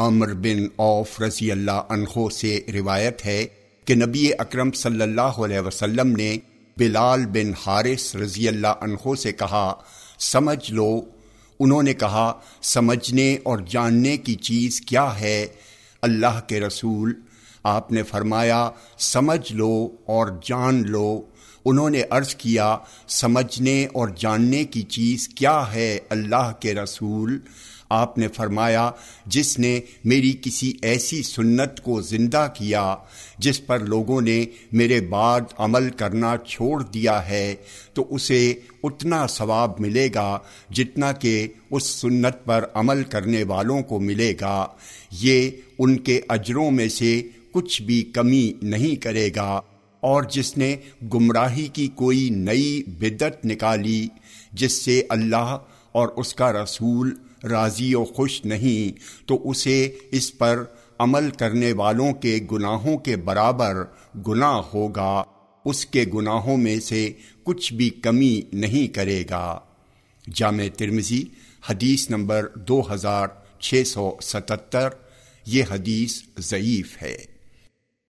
عمر بن اوف رضی اللہ عنہ سے روایت ہے کہ نبی اکرم صلی اللہ علیہ وسلم نے بلال بن حارث رضی اللہ عنہ سے کہا، سمجھ لو، انہوں نے کہا، سمجھنے اور جاننے کی چیز کیا ہے؟ اللہ کے رسول، آپ نے فرمایا، سمجھ لو اور جان لو۔ انہوں نے عرض کیا، سمجھنے اور جاننے کی چیز کیا ہے اللہ کے رسول؟ آپ نے فرمایا، جس نے میری کسی ایسی سنت کو زندہ کیا، جس پر لوگوں نے میرے بعد عمل کرنا چھوڑ دیا ہے، تو اسے اتنا ثواب ملے گا جتنا کہ اس سنت پر عمل کرنے والوں کو ملے گا۔ یہ ان کے اجروں میں سے کچھ بھی کمی نہیں کرے گا۔ اور جس نے گمراہی کی کوئی نئی بدت نکالی، جس سے اللہ اور اس کا رسول راضی و خوش نہیں، تو اسے اس پر عمل کرنے والوں کے گناہوں کے برابر گناہ ہوگا۔ اس کے گناہوں میں سے کچھ بھی کمی نہیں کرے گا۔ جامع ترمزی حدیث نمبر دو ہزار چھ سو ستتر، یہ حدیث ضعیف ہے۔